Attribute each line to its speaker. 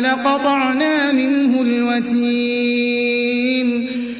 Speaker 1: لقطعنا منه الوتين.